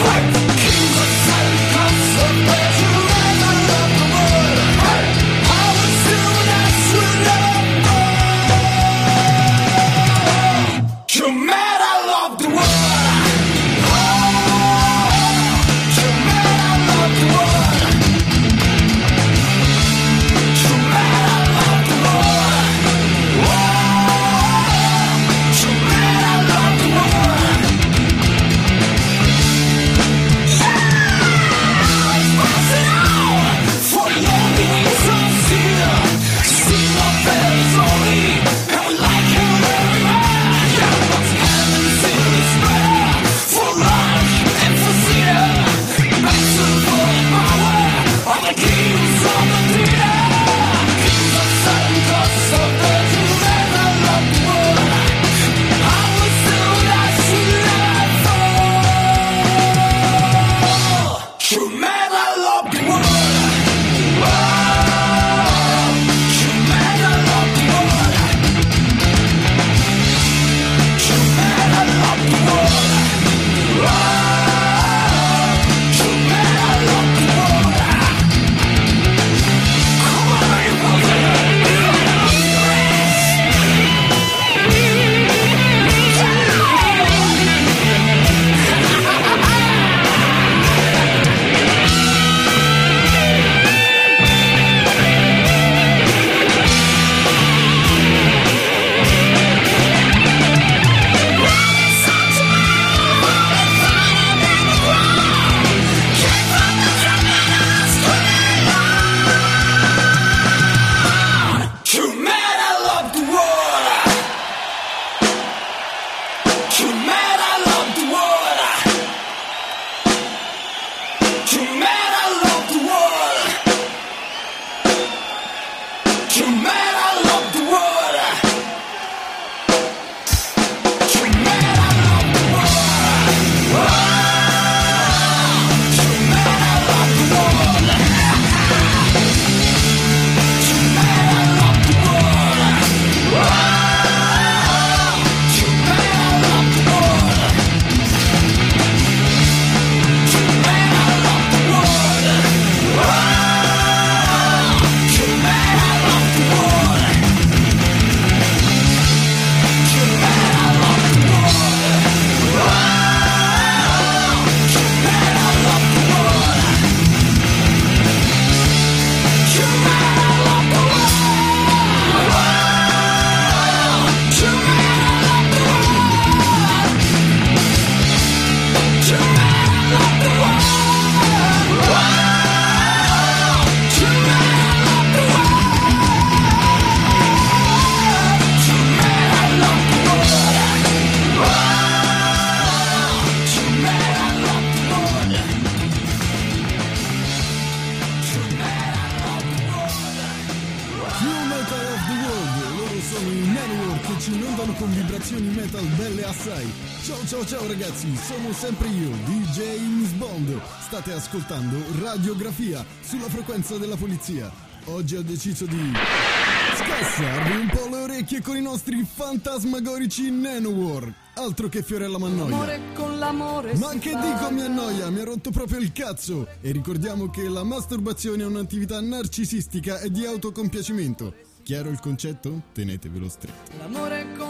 fight! Ascoltando Radiografia sulla frequenza della polizia. Oggi ho deciso di scassarvi un po' le orecchie con i nostri fantasmagorici Nanowar. Altro che Fiorella Mannoia. Ma che dico mi annoia, mi ha rotto proprio il cazzo. E ricordiamo che la masturbazione è un'attività narcisistica e di autocompiacimento. Chiaro il concetto? Tenetevelo stretto. L'amore con